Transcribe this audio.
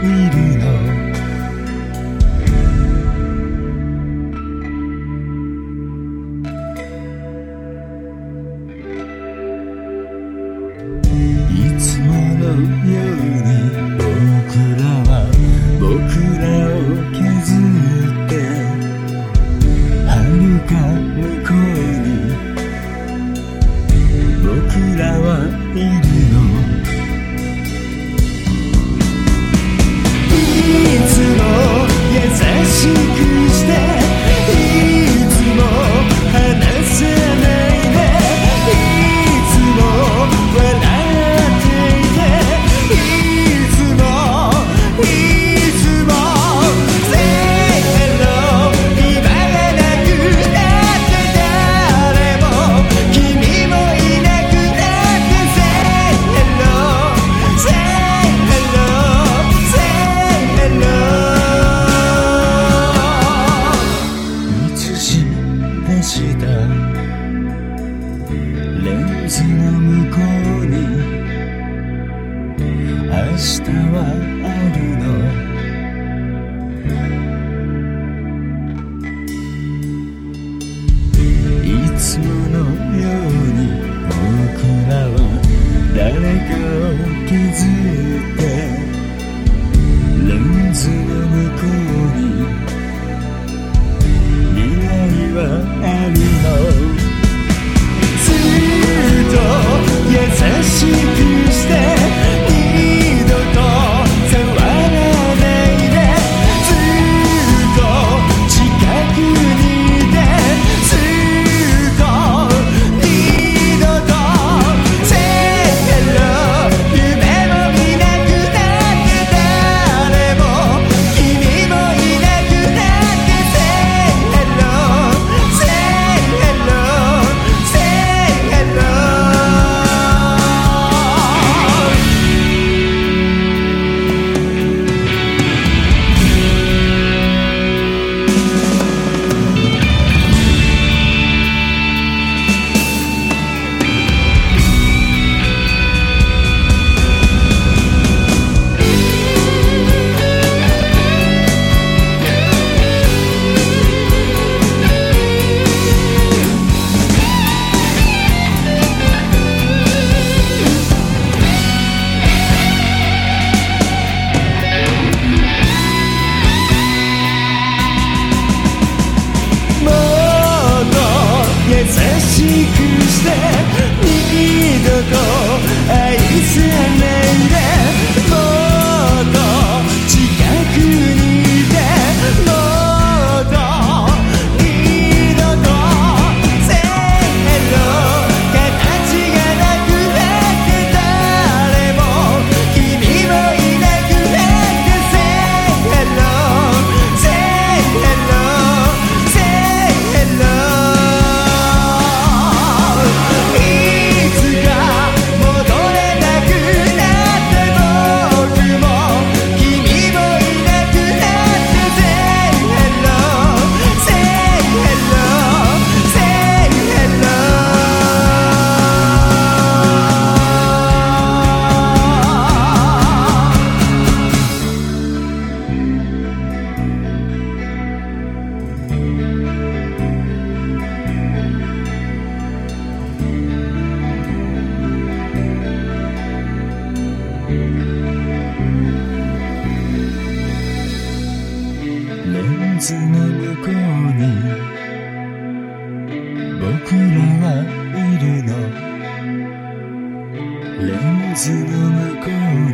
いつものように。した。レンズの向こうに明日はしくして二度と愛せないで。こに。僕らはいるの。レンズの向こうに